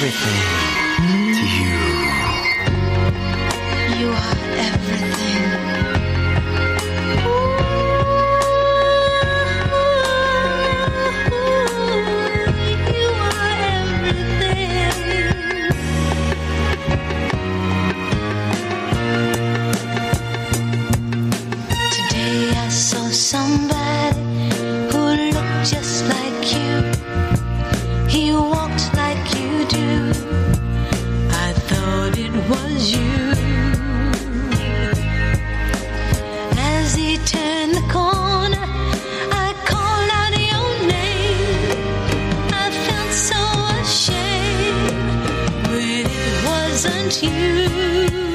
everything to you. You are everything. You are everything. Today I saw somebody who looked just like was you. As he turned the corner, I called out your name. I felt so ashamed, but it wasn't you.